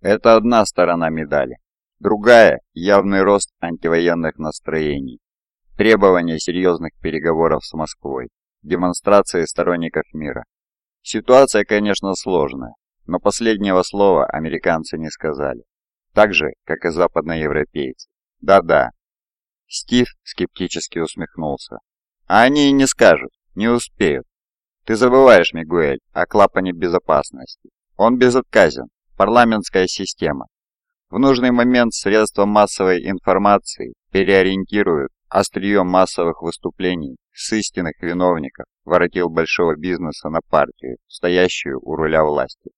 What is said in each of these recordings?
Это одна сторона медали. Другая – явный рост антивоенных настроений, требования серьезных переговоров с Москвой, демонстрации сторонников мира. Ситуация, конечно, сложная, но последнего слова американцы не сказали. Так же, как и западноевропейцы. Да-да. Стив скептически усмехнулся. А они и не скажут, не успеют. Ты забываешь, Мигуэль, о клапане безопасности. Он безотказен. Парламентская система. В нужный момент средства массовой информации переориентируют острие массовых выступлений с истинных виновников воротил большого бизнеса на партию, стоящую у руля власти.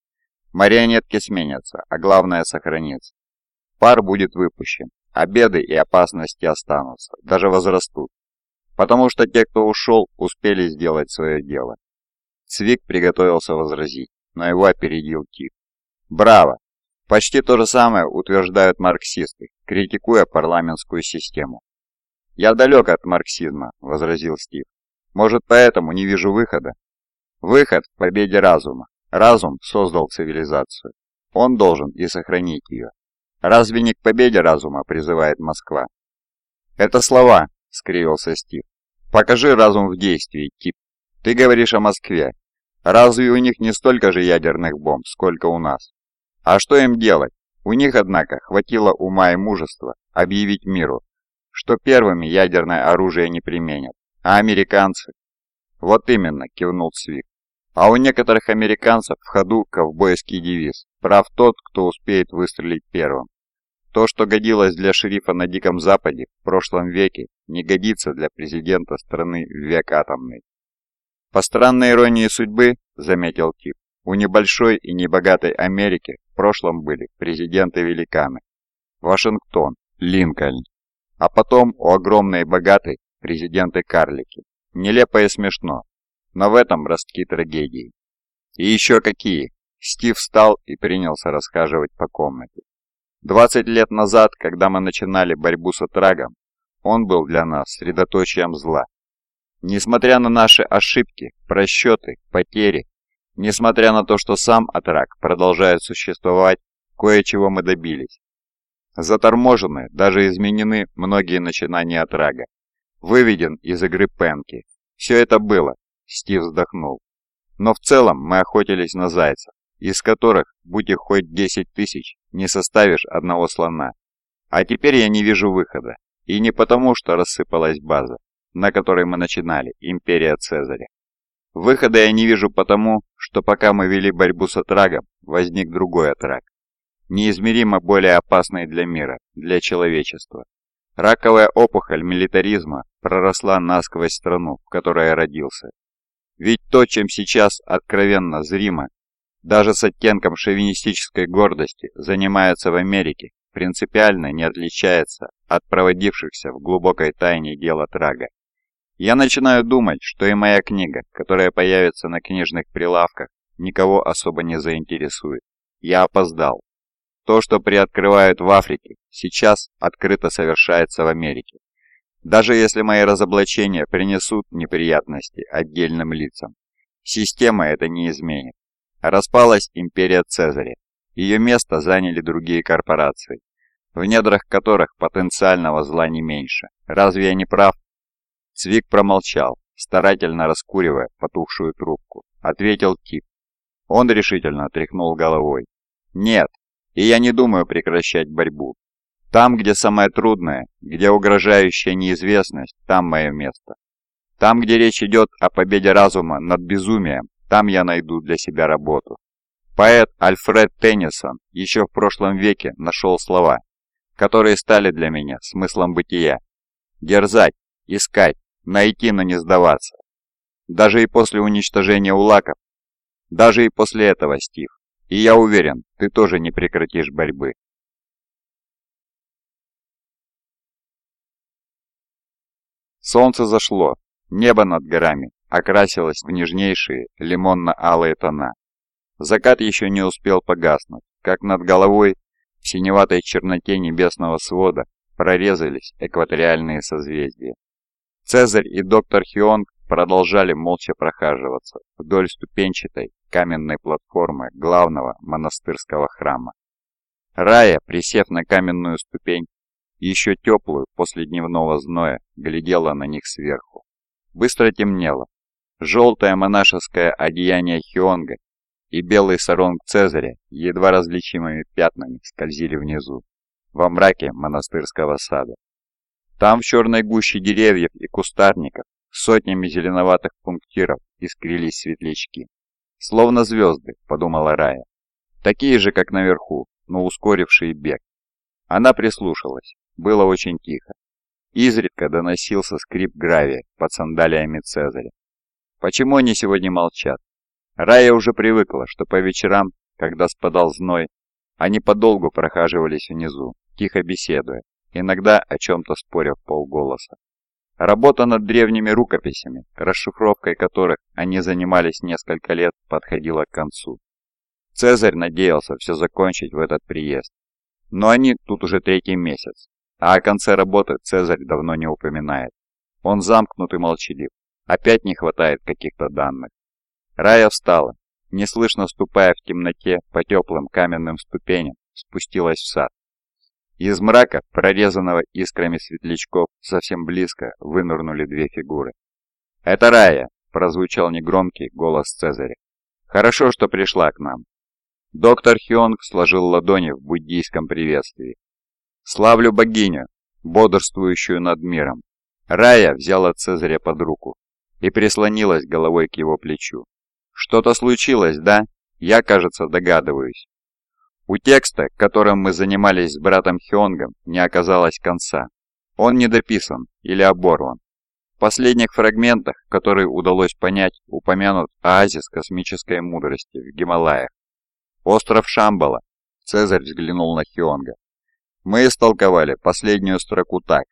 Марионетки сменятся, а главное сохранится. Пар будет выпущен, а беды и опасности останутся, даже возрастут. Потому что те, кто ушел, успели сделать свое дело. Цвик приготовился возразить, но его опередил Тиф. Браво! Почти то же самое утверждают марксисты, критикуя парламентскую систему. «Я далек от марксизма», — возразил Стив. «Может, поэтому не вижу выхода?» «Выход в победе разума. Разум создал цивилизацию. Он должен и сохранить ее. Разве не к победе разума призывает Москва?» «Это слова», — скривился Стив. «Покажи разум в действии, тип. Ты говоришь о Москве. Разве у них не столько же ядерных бомб, сколько у нас? А что им делать? У них, однако, хватило ума и мужества объявить миру, что первыми ядерное оружие не применят, а американцы... Вот именно, кивнул Свик. А у некоторых американцев в ходу ковбойский девиз «Прав тот, кто успеет выстрелить первым». То, что годилось для шерифа на Диком Западе в прошлом веке, не годится для президента страны в век атомный. По странной иронии судьбы, заметил Тип, у небольшой и небогатой Америки прошлом были президенты-великаны. Вашингтон, Линкольн, а потом у огромной богатой президенты-карлики. Нелепо и смешно, но в этом ростки трагедии. И еще какие! Стив встал и принялся расхаживать по комнате. 20 лет назад, когда мы начинали борьбу с Атрагом, он был для нас средоточием зла. Несмотря на наши ошибки, просчеты, потери, несмотря на то, что сам Атраг продолжает существовать, кое-чего мы добились. Заторможены, даже изменены многие начинания Атрага. Выведен из игры Пенки. Все это было, Стив вздохнул. Но в целом мы охотились на зайцев, из которых, будь их хоть 10 тысяч, не составишь одного слона. А теперь я не вижу выхода. И не потому, что рассыпалась база, на которой мы начинали, империя Цезаря. Выхода я не вижу потому, что пока мы вели борьбу с Атрагом, возник другой Атраг неизмеримо более опасной для мира, для человечества. Раковая опухоль милитаризма проросла насквозь страну, в которой я родился. Ведь то, чем сейчас откровенно зримо, даже с оттенком шовинистической гордости, занимается в Америке, принципиально не отличается от проводившихся в глубокой тайне дела Трага. Я начинаю думать, что и моя книга, которая появится на книжных прилавках, никого особо не заинтересует. Я опоздал. То, что приоткрывают в Африке, сейчас открыто совершается в Америке. Даже если мои разоблачения принесут неприятности отдельным лицам, система это не изменит. Распалась империя Цезаря. Ее место заняли другие корпорации, в недрах которых потенциального зла не меньше. Разве я не прав? Цвик промолчал, старательно раскуривая потухшую трубку. Ответил Тип. Он решительно тряхнул головой. «Нет, и я не думаю прекращать борьбу. Там, где самое трудное, где угрожающая неизвестность, там мое место. Там, где речь идет о победе разума над безумием, там я найду для себя работу. Поэт Альфред Теннисон еще в прошлом веке нашел слова, которые стали для меня смыслом бытия. Дерзать, искать, найти, но не сдаваться. Даже и после уничтожения улаков, даже и после этого, Стив, и я уверен, ты тоже не прекратишь борьбы. Солнце зашло, небо над горами окрасилось в нежнейшие лимонно-алые тона. Закат еще не успел погаснуть, как над головой в синеватой черноте небесного свода прорезались экваториальные созвездия. Цезарь и доктор Хионг продолжали молча прохаживаться вдоль ступенчатой каменной платформы главного монастырского храма. Рая, присев на каменную ступень, еще теплую после дневного зноя, глядела на них сверху. Быстро темнело. Желтое монашеское одеяние Хионга и белый саронг Цезаря едва различимыми пятнами скользили внизу, во мраке монастырского сада. Там в черной гуще деревьев и кустарников сотнями зеленоватых пунктиров искрились светлячки. «Словно звезды», — подумала Рая. «Такие же, как наверху, но ускорившие бег». Она прислушалась. Было очень тихо. Изредка доносился скрип гравия под сандалиями Цезаря. Почему они сегодня молчат? Рая уже привыкла, что по вечерам, когда спадал зной, они подолгу прохаживались внизу, тихо беседуя, иногда о чем-то споря в полголоса. Работа над древними рукописями, расшифровкой которых они занимались несколько лет, подходила к концу. Цезарь надеялся все закончить в этот приезд. Но они тут уже третий месяц, а о конце работы Цезарь давно не упоминает. Он замкнут и молчалив. Опять не хватает каких-то данных. Рая встала, неслышно ступая в темноте по теплым каменным ступеням, спустилась в сад. Из мрака, прорезанного искрами светлячков, совсем близко вынырнули две фигуры. «Это Рая!» – прозвучал негромкий голос Цезаря. «Хорошо, что пришла к нам». Доктор Хионг сложил ладони в буддийском приветствии. «Славлю богиню, бодрствующую над миром». Рая взяла Цезаря под руку и прислонилась головой к его плечу. Что-то случилось, да? Я, кажется, догадываюсь. У текста, которым мы занимались с братом Хионгом, не оказалось конца. Он не дописан или оборван. В последних фрагментах, которые удалось понять, упомянут оазис космической мудрости в Гималаях. Остров Шамбала. Цезарь взглянул на Хионга. Мы истолковали последнюю строку так.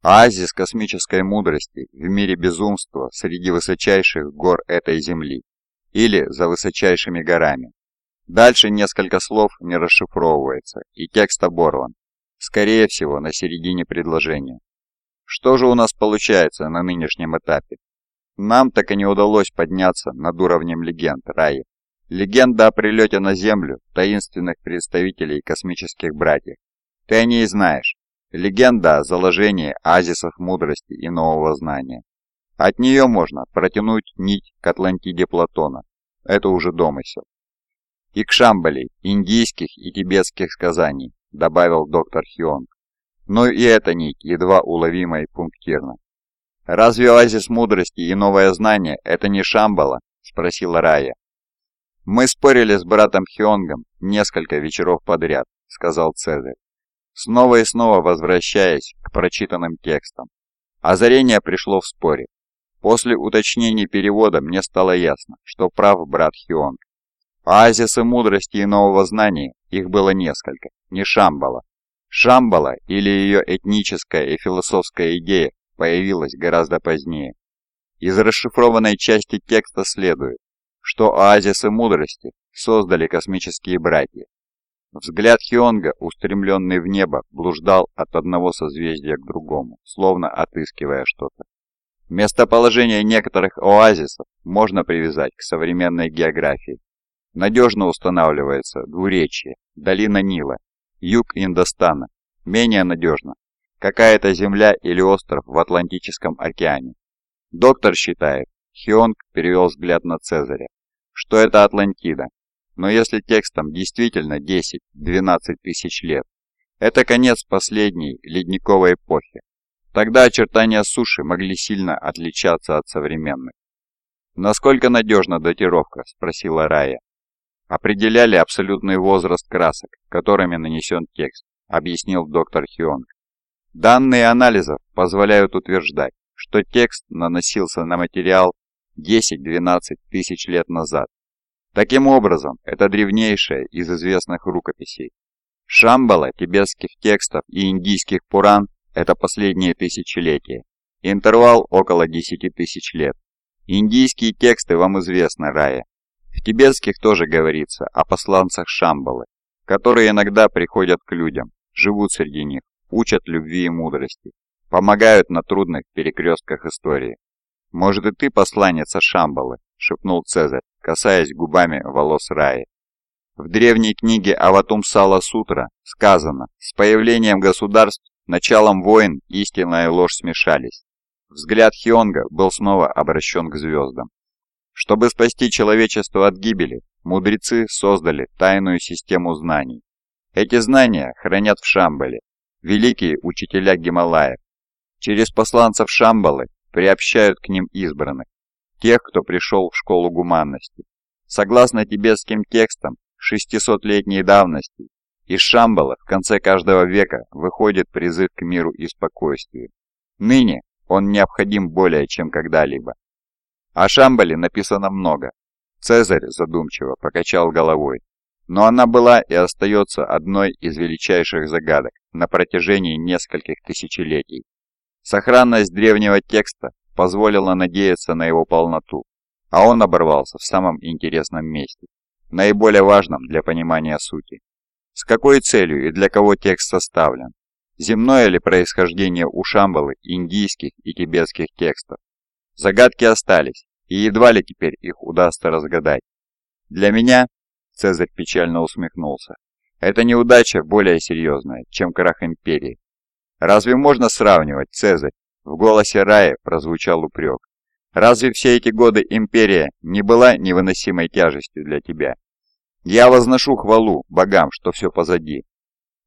Оазис космической мудрости в мире безумства среди высочайших гор этой земли или за высочайшими горами. Дальше несколько слов не расшифровывается, и текст оборван. Скорее всего, на середине предложения. Что же у нас получается на нынешнем этапе? Нам так и не удалось подняться над уровнем легенд Раи. Легенда о прилете на Землю таинственных представителей космических братьев. Ты о ней знаешь. Легенда о заложении азисов мудрости и нового знания. От нее можно протянуть нить к Атлантиде Платона. Это уже домысел. И к Шамбали, индийских и тибетских сказаний, добавил доктор Хионг. Но и эта нить едва уловима и пунктирна. «Разве оазис мудрости и новое знание – это не Шамбала?» – спросила Рая. «Мы спорили с братом Хионгом несколько вечеров подряд», – сказал Цезарь, снова и снова возвращаясь к прочитанным текстам. Озарение пришло в споре. После уточнений перевода мне стало ясно, что прав брат Хионг. Оазисы мудрости и нового знания, их было несколько, не Шамбала. Шамбала или ее этническая и философская идея появилась гораздо позднее. Из расшифрованной части текста следует, что оазисы мудрости создали космические братья. Взгляд Хионга, устремленный в небо, блуждал от одного созвездия к другому, словно отыскивая что-то. Местоположение некоторых оазисов можно привязать к современной географии. Надежно устанавливается двуречье, долина Нила, юг Индостана. Менее надежно какая-то земля или остров в Атлантическом океане. Доктор считает, Хионг перевел взгляд на Цезаря, что это Атлантида. Но если текстом действительно 10-12 тысяч лет, это конец последней ледниковой эпохи, Тогда очертания суши могли сильно отличаться от современных. «Насколько надежна датировка?» – спросила Рая. «Определяли абсолютный возраст красок, которыми нанесен текст», – объяснил доктор Хионг. «Данные анализов позволяют утверждать, что текст наносился на материал 10-12 тысяч лет назад. Таким образом, это древнейшая из известных рукописей. Шамбала тибетских текстов и индийских пуран это последние тысячелетия. Интервал около 10 тысяч лет. Индийские тексты вам известны, Рая. В тибетских тоже говорится о посланцах Шамбалы, которые иногда приходят к людям, живут среди них, учат любви и мудрости, помогают на трудных перекрестках истории. «Может и ты посланница Шамбалы?» – шепнул Цезарь, касаясь губами волос Раи. В древней книге Аватум Сала Сутра сказано, с появлением государств, началом войн, истина и ложь смешались. Взгляд Хионга был снова обращен к звездам. Чтобы спасти человечество от гибели, мудрецы создали тайную систему знаний. Эти знания хранят в Шамбале, великие учителя Гималаев. Через посланцев Шамбалы приобщают к ним избранных, тех, кто пришел в школу гуманности. Согласно тибетским текстам, 600-летней давности, из Шамбала в конце каждого века выходит призыв к миру и спокойствию. Ныне он необходим более чем когда-либо. О Шамбале написано много. Цезарь задумчиво покачал головой. Но она была и остается одной из величайших загадок на протяжении нескольких тысячелетий. Сохранность древнего текста позволила надеяться на его полноту, а он оборвался в самом интересном месте наиболее важном для понимания сути. С какой целью и для кого текст составлен? Земное ли происхождение у Шамбалы индийских и тибетских текстов? Загадки остались, и едва ли теперь их удастся разгадать. Для меня, Цезарь печально усмехнулся, это неудача более серьезная, чем крах империи. Разве можно сравнивать, Цезарь? В голосе Рая прозвучал упрек. Разве все эти годы империя не была невыносимой тяжестью для тебя? Я возношу хвалу богам, что все позади.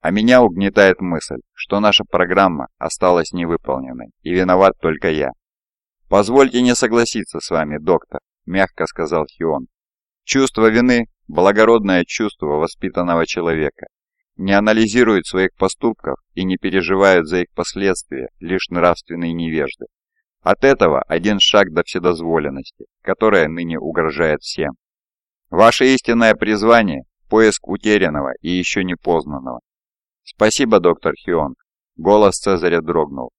А меня угнетает мысль, что наша программа осталась невыполненной, и виноват только я. «Позвольте не согласиться с вами, доктор», — мягко сказал Хион. «Чувство вины — благородное чувство воспитанного человека. Не анализирует своих поступков и не переживают за их последствия лишь нравственные невежды. От этого один шаг до вседозволенности, которая ныне угрожает всем. Ваше истинное призвание – поиск утерянного и еще не познанного. Спасибо, доктор Хионг. Голос Цезаря дрогнул.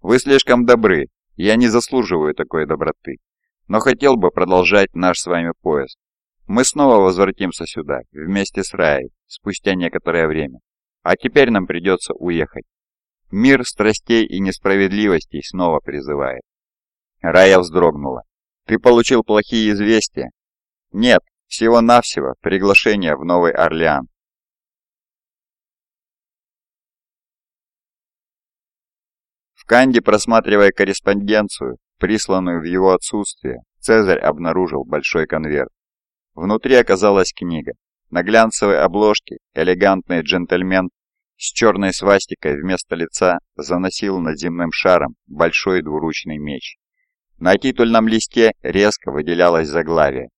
Вы слишком добры, я не заслуживаю такой доброты. Но хотел бы продолжать наш с вами поиск. Мы снова возвратимся сюда, вместе с Раей, спустя некоторое время. А теперь нам придется уехать. Мир страстей и несправедливостей снова призывает. Рая вздрогнула. «Ты получил плохие известия?» «Нет, всего-навсего приглашение в Новый Орлеан». В Канде, просматривая корреспонденцию, присланную в его отсутствие, Цезарь обнаружил большой конверт. Внутри оказалась книга. На глянцевой обложке элегантный джентльмен с черной свастикой вместо лица заносил над земным шаром большой двуручный меч. На титульном листе резко выделялось заглавие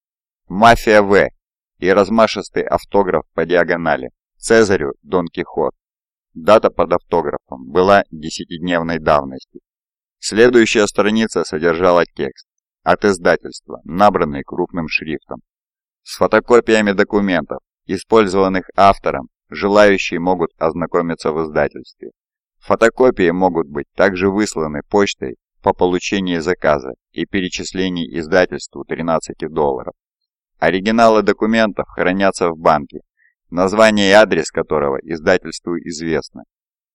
«Мафия В» и размашистый автограф по диагонали «Цезарю Дон Кихот». Дата под автографом была десятидневной давности. Следующая страница содержала текст от издательства, набранный крупным шрифтом. С фотокопиями документов, использованных автором, желающие могут ознакомиться в издательстве. Фотокопии могут быть также высланы почтой по получении заказа и перечислении издательству 13 долларов. Оригиналы документов хранятся в банке, название и адрес которого издательству известны.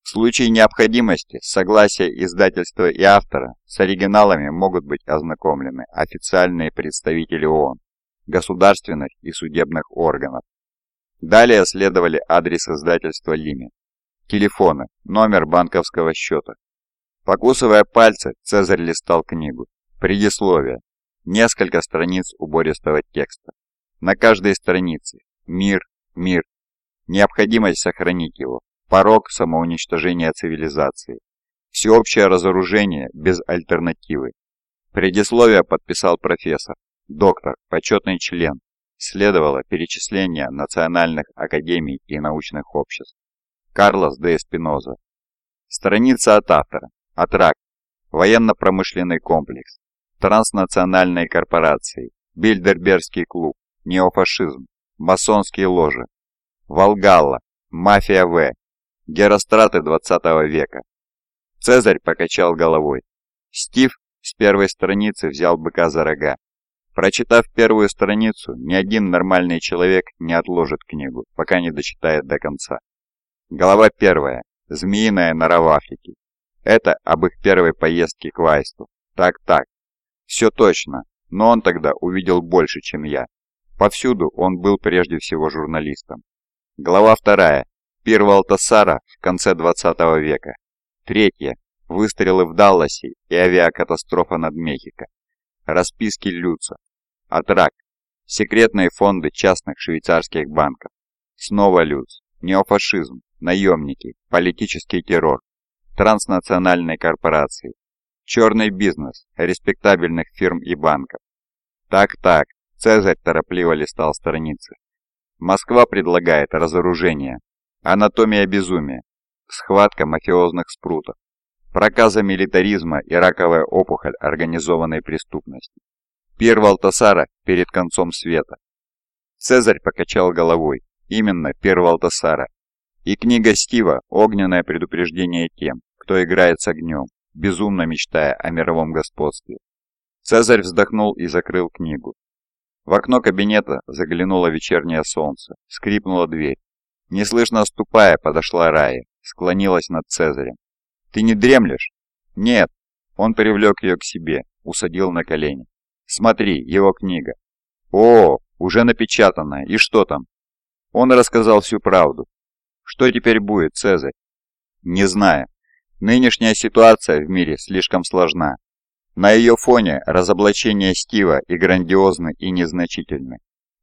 В случае необходимости согласия издательства и автора с оригиналами могут быть ознакомлены официальные представители ООН, государственных и судебных органов. Далее следовали адрес издательства Лими, телефоны, номер банковского счета, Покусывая пальцы, Цезарь листал книгу. Предисловие. Несколько страниц убористого текста. На каждой странице мир, мир, необходимость сохранить его, порог самоуничтожения цивилизации, всеобщее разоружение без альтернативы. Предисловие подписал профессор, доктор, почетный член. Следовало перечисление национальных академий и научных обществ. Карлос де Эспиноза. Страница от автора. Атрак, военно-промышленный комплекс, транснациональные корпорации, Бильдербергский клуб, неофашизм, масонские ложи, Волгалла, мафия В, геростраты 20 века. Цезарь покачал головой. Стив с первой страницы взял быка за рога. Прочитав первую страницу, ни один нормальный человек не отложит книгу, пока не дочитает до конца. Глава первая. Змеиная нора в Африке. Это об их первой поездке к Вайсту. Так-так. Все точно, но он тогда увидел больше, чем я. Повсюду он был прежде всего журналистом. Глава вторая. Пир Валтасара в конце 20 века. Третья. Выстрелы в Далласе и авиакатастрофа над Мехико. Расписки Люца. Атрак. Секретные фонды частных швейцарских банков. Снова Люц. Неофашизм. Наемники. Политический террор. Транснациональные корпорации. Черный бизнес. Респектабельных фирм и банков. Так-так. Цезарь торопливо листал страницы. Москва предлагает разоружение. Анатомия безумия. Схватка мафиозных спрутов проказа милитаризма и раковая опухоль организованной преступности. Пир Валтасара перед концом света. Цезарь покачал головой. Именно Пир Валтасара. И книга Стива «Огненное предупреждение тем, кто играет с огнем, безумно мечтая о мировом господстве». Цезарь вздохнул и закрыл книгу. В окно кабинета заглянуло вечернее солнце, скрипнула дверь. Неслышно ступая, подошла Рая, склонилась над Цезарем. «Ты не дремлешь?» «Нет». Он привлек ее к себе, усадил на колени. «Смотри, его книга». «О, уже напечатанная. И что там?» Он рассказал всю правду. «Что теперь будет, Цезарь?» «Не знаю. Нынешняя ситуация в мире слишком сложна. На ее фоне разоблачение Стива и грандиозны, и незначительны.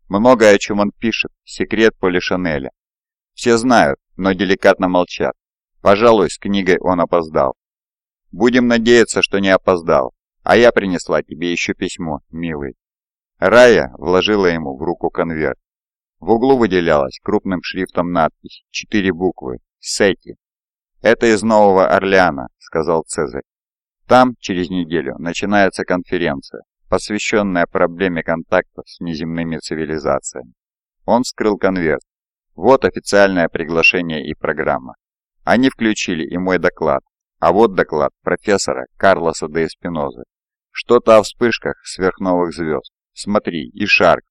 Многое, о чем он пишет, секрет Поли Шанеля. Все знают, но деликатно молчат. Пожалуй, с книгой он опоздал. Будем надеяться, что не опоздал. А я принесла тебе еще письмо, милый. Рая вложила ему в руку конверт. В углу выделялась крупным шрифтом надпись, четыре буквы, «Сети». «Это из Нового Орлеана», — сказал Цезарь. «Там через неделю начинается конференция, посвященная проблеме контакта с неземными цивилизациями». Он вскрыл конверт. Вот официальное приглашение и программа. Они включили и мой доклад, а вот доклад профессора Карлоса де Эспинозы. Что-то о вспышках сверхновых звезд. Смотри, и Шарк.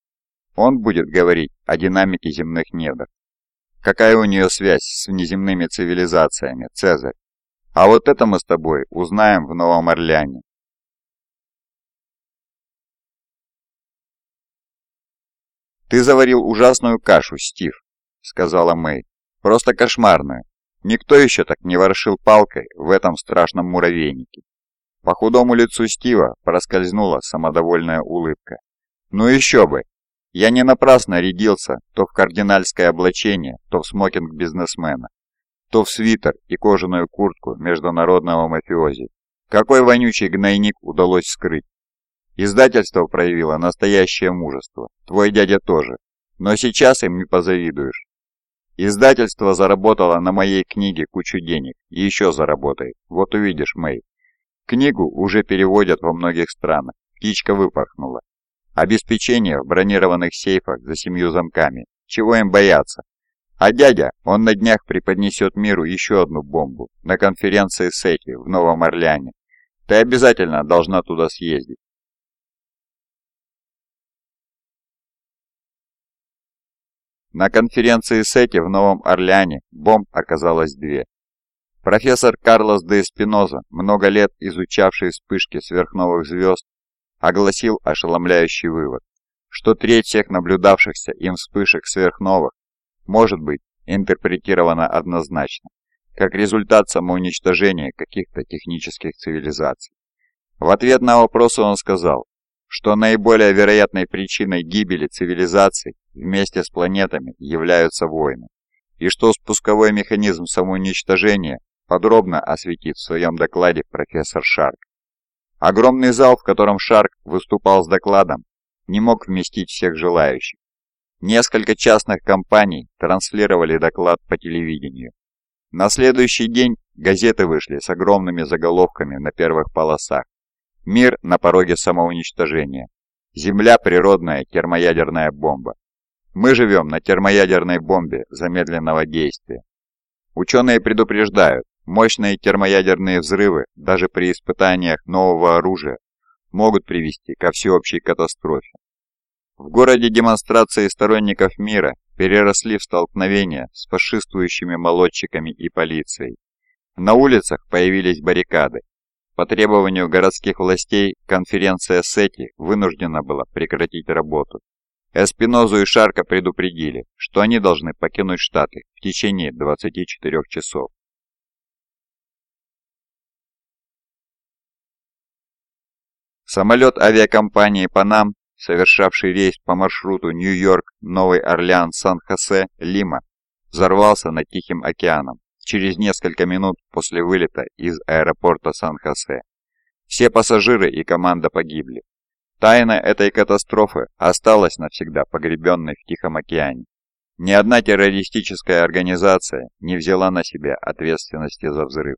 Он будет говорить о динамике земных недр. Какая у нее связь с внеземными цивилизациями, Цезарь? А вот это мы с тобой узнаем в Новом Орлеане. «Ты заварил ужасную кашу, Стив», — сказала Мэй. «Просто кошмарную. Никто еще так не ворошил палкой в этом страшном муравейнике. По худому лицу Стива проскользнула самодовольная улыбка. «Ну еще бы! Я не напрасно рядился то в кардинальское облачение, то в смокинг бизнесмена, то в свитер и кожаную куртку международного мафиози. Какой вонючий гнойник удалось скрыть? Издательство проявило настоящее мужество, твой дядя тоже, но сейчас им не позавидуешь. Издательство заработало на моей книге кучу денег и еще заработает. Вот увидишь, Мэй. Книгу уже переводят во многих странах. Птичка выпорхнула. Обеспечение в бронированных сейфах за семью замками. Чего им бояться? А дядя, он на днях преподнесет миру еще одну бомбу на конференции СЭКИ в Новом Орлеане. Ты обязательно должна туда съездить. На конференции СЭТИ в Новом Орлеане бомб оказалось две. Профессор Карлос де Эспиноза, много лет изучавший вспышки сверхновых звезд, огласил ошеломляющий вывод, что треть всех наблюдавшихся им вспышек сверхновых может быть интерпретирована однозначно, как результат самоуничтожения каких-то технических цивилизаций. В ответ на вопросы он сказал, что наиболее вероятной причиной гибели цивилизаций вместе с планетами являются войны, и что спусковой механизм самоуничтожения подробно осветит в своем докладе профессор Шарк. Огромный зал, в котором Шарк выступал с докладом, не мог вместить всех желающих. Несколько частных компаний транслировали доклад по телевидению. На следующий день газеты вышли с огромными заголовками на первых полосах. Мир на пороге самоуничтожения. Земля – природная термоядерная бомба. Мы живем на термоядерной бомбе замедленного действия. Ученые предупреждают, мощные термоядерные взрывы даже при испытаниях нового оружия могут привести ко всеобщей катастрофе. В городе демонстрации сторонников мира переросли в столкновения с фашистующими молодчиками и полицией. На улицах появились баррикады, по требованию городских властей конференция СЭТИ вынуждена была прекратить работу. Эспинозу и Шарка предупредили, что они должны покинуть Штаты в течение 24 часов. Самолет авиакомпании «Панам», совершавший рейс по маршруту Нью-Йорк, Новый Орлеан, Сан-Хосе, Лима, взорвался над Тихим океаном через несколько минут после вылета из аэропорта Сан-Хосе. Все пассажиры и команда погибли. Тайна этой катастрофы осталась навсегда погребенной в Тихом океане. Ни одна террористическая организация не взяла на себя ответственности за взрыв.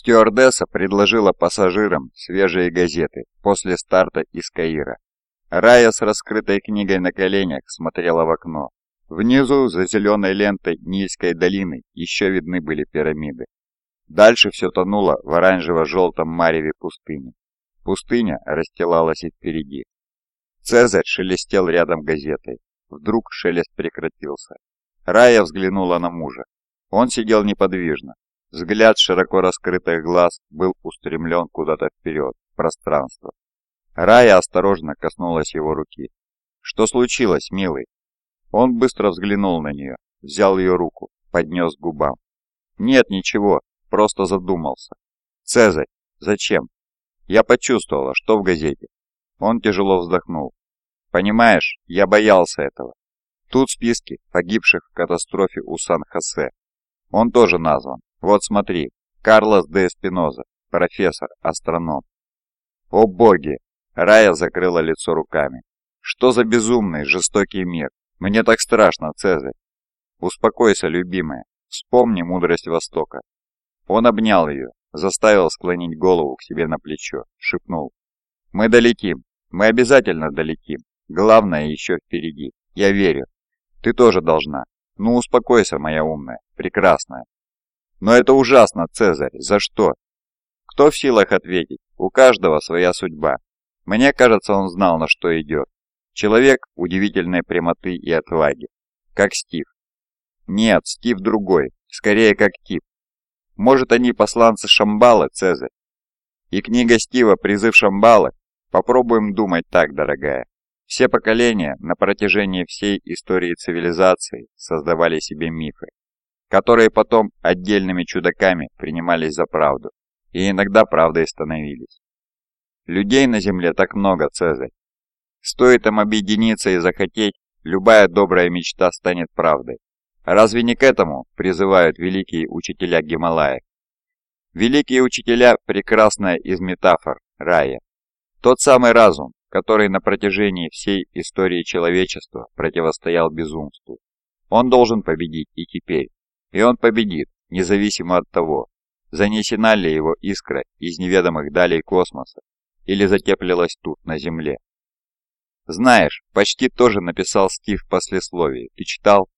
Стюардесса предложила пассажирам свежие газеты после старта из Каира. Рая с раскрытой книгой на коленях смотрела в окно. Внизу, за зеленой лентой Нильской долины, еще видны были пирамиды. Дальше все тонуло в оранжево-желтом мареве пустыни. Пустыня расстилалась и впереди. Цезарь шелестел рядом газетой. Вдруг шелест прекратился. Рая взглянула на мужа. Он сидел неподвижно. Взгляд широко раскрытых глаз был устремлен куда-то вперед, в пространство. Рая осторожно коснулась его руки. «Что случилось, милый?» Он быстро взглянул на нее, взял ее руку, поднес к губам. «Нет, ничего, Просто задумался. «Цезарь, зачем?» Я почувствовала, что в газете. Он тяжело вздохнул. «Понимаешь, я боялся этого. Тут списки погибших в катастрофе у Сан-Хосе. Он тоже назван. Вот смотри, Карлос де Эспиноза, профессор, астроном». «О боги!» Рая закрыла лицо руками. «Что за безумный, жестокий мир? Мне так страшно, Цезарь!» «Успокойся, любимая. Вспомни мудрость Востока. Он обнял ее, заставил склонить голову к себе на плечо, шепнул. «Мы долетим, мы обязательно долетим. Главное еще впереди. Я верю. Ты тоже должна. Ну успокойся, моя умная, прекрасная». «Но это ужасно, Цезарь. За что?» «Кто в силах ответить? У каждого своя судьба. Мне кажется, он знал, на что идет. Человек удивительной прямоты и отваги. Как Стив. Нет, Стив другой. Скорее, как Тип. Может, они посланцы Шамбалы, Цезарь? И книга Стива «Призыв Шамбалы»? Попробуем думать так, дорогая. Все поколения на протяжении всей истории цивилизации создавали себе мифы, которые потом отдельными чудаками принимались за правду, и иногда правдой становились. Людей на Земле так много, Цезарь. Стоит им объединиться и захотеть, любая добрая мечта станет правдой. Разве не к этому призывают великие учителя Гималаев? Великие учителя – прекрасная из метафор рая. Тот самый разум, который на протяжении всей истории человечества противостоял безумству. Он должен победить и теперь. И он победит, независимо от того, занесена ли его искра из неведомых далей космоса или затеплилась тут, на Земле. Знаешь, почти тоже написал Стив в послесловии. Ты читал?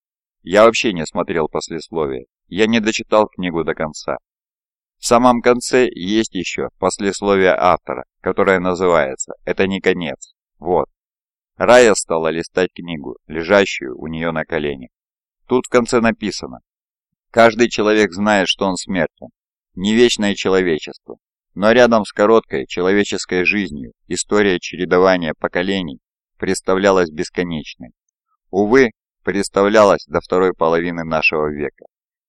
Я вообще не смотрел послесловие. Я не дочитал книгу до конца. В самом конце есть еще послесловие автора, которое называется «Это не конец». Вот. Рая стала листать книгу, лежащую у нее на коленях. Тут в конце написано «Каждый человек знает, что он смертен. Не вечное человечество. Но рядом с короткой человеческой жизнью история чередования поколений представлялась бесконечной. Увы, представлялось до второй половины нашего века.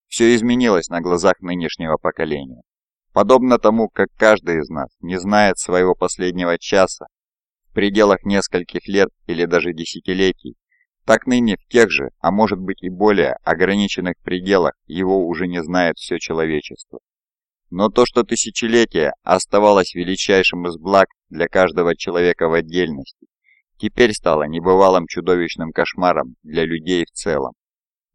Все изменилось на глазах нынешнего поколения. Подобно тому, как каждый из нас не знает своего последнего часа в пределах нескольких лет или даже десятилетий, так ныне в тех же, а может быть и более ограниченных пределах его уже не знает все человечество. Но то, что тысячелетия оставалось величайшим из благ для каждого человека в отдельности, теперь стало небывалым чудовищным кошмаром для людей в целом.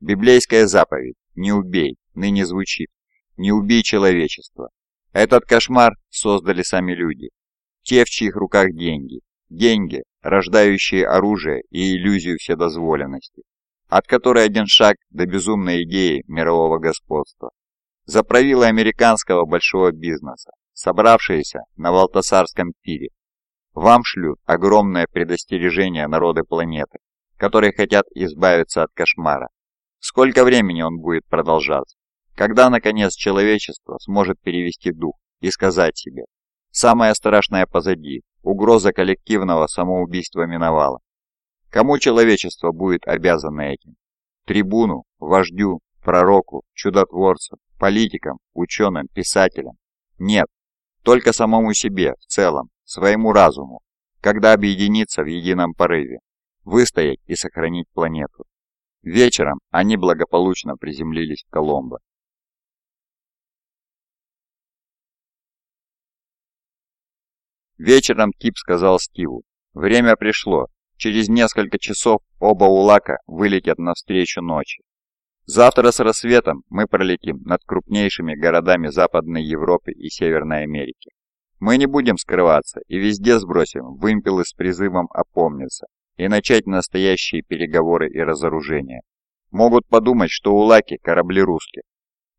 Библейская заповедь «Не убей» ныне звучит «Не убей человечество». Этот кошмар создали сами люди, те, в чьих руках деньги. Деньги, рождающие оружие и иллюзию вседозволенности, от которой один шаг до безумной идеи мирового господства. За правила американского большого бизнеса, собравшиеся на Валтасарском пире, вам шлют огромное предостережение народы планеты, которые хотят избавиться от кошмара. Сколько времени он будет продолжаться? Когда, наконец, человечество сможет перевести дух и сказать себе Самое страшное позади, угроза коллективного самоубийства миновала. Кому человечество будет обязано этим? Трибуну, вождю, пророку, чудотворцу, политикам, ученым, писателям? Нет, только самому себе в целом, своему разуму, когда объединиться в едином порыве, выстоять и сохранить планету. Вечером они благополучно приземлились в Коломбо. Вечером Кип сказал Стиву, время пришло, через несколько часов оба Улака вылетят навстречу ночи. Завтра с рассветом мы пролетим над крупнейшими городами Западной Европы и Северной Америки. Мы не будем скрываться и везде сбросим вымпелы с призывом опомниться и начать настоящие переговоры и разоружения. Могут подумать, что Улаки – корабли русских.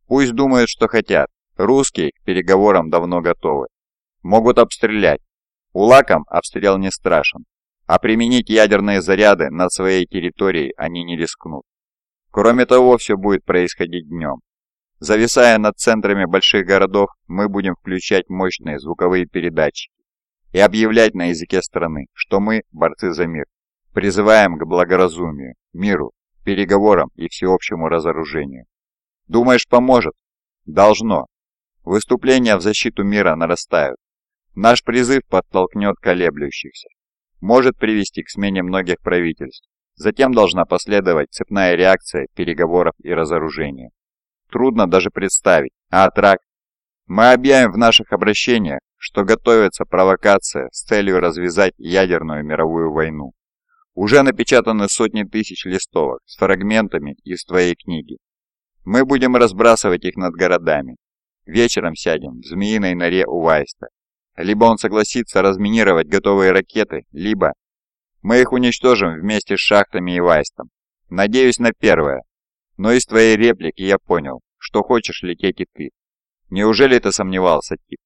Пусть думают, что хотят. Русские к переговорам давно готовы. Могут обстрелять, Улакам обстрел не страшен, а применить ядерные заряды над своей территорией они не рискнут. Кроме того, все будет происходить днем. Зависая над центрами больших городов, мы будем включать мощные звуковые передатчики и объявлять на языке страны, что мы, борцы за мир, призываем к благоразумию, миру, переговорам и всеобщему разоружению. Думаешь, поможет? Должно. Выступления в защиту мира нарастают. Наш призыв подтолкнет колеблющихся. Может привести к смене многих правительств. Затем должна последовать цепная реакция переговоров и разоружения. Трудно даже представить, а трак? Мы объявим в наших обращениях, что готовится провокация с целью развязать ядерную мировую войну. Уже напечатаны сотни тысяч листовок с фрагментами из твоей книги. Мы будем разбрасывать их над городами. Вечером сядем в змеиной норе у Вайста либо он согласится разминировать готовые ракеты, либо... Мы их уничтожим вместе с шахтами и Вайстом. Надеюсь на первое. Но из твоей реплики я понял, что хочешь лететь и ты. Неужели ты сомневался, Тип?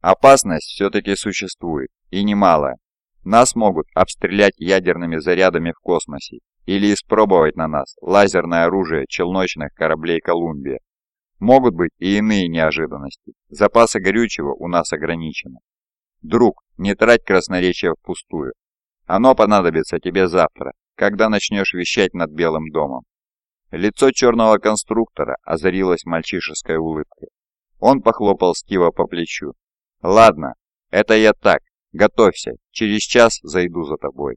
Опасность все-таки существует, и немалая. Нас могут обстрелять ядерными зарядами в космосе или испробовать на нас лазерное оружие челночных кораблей Колумбия. Могут быть и иные неожиданности. Запасы горючего у нас ограничены. Друг, не трать красноречие впустую. Оно понадобится тебе завтра, когда начнешь вещать над Белым домом. Лицо черного конструктора озарилось мальчишеской улыбкой. Он похлопал Стива по плечу. «Ладно, это я так. Готовься, через час зайду за тобой».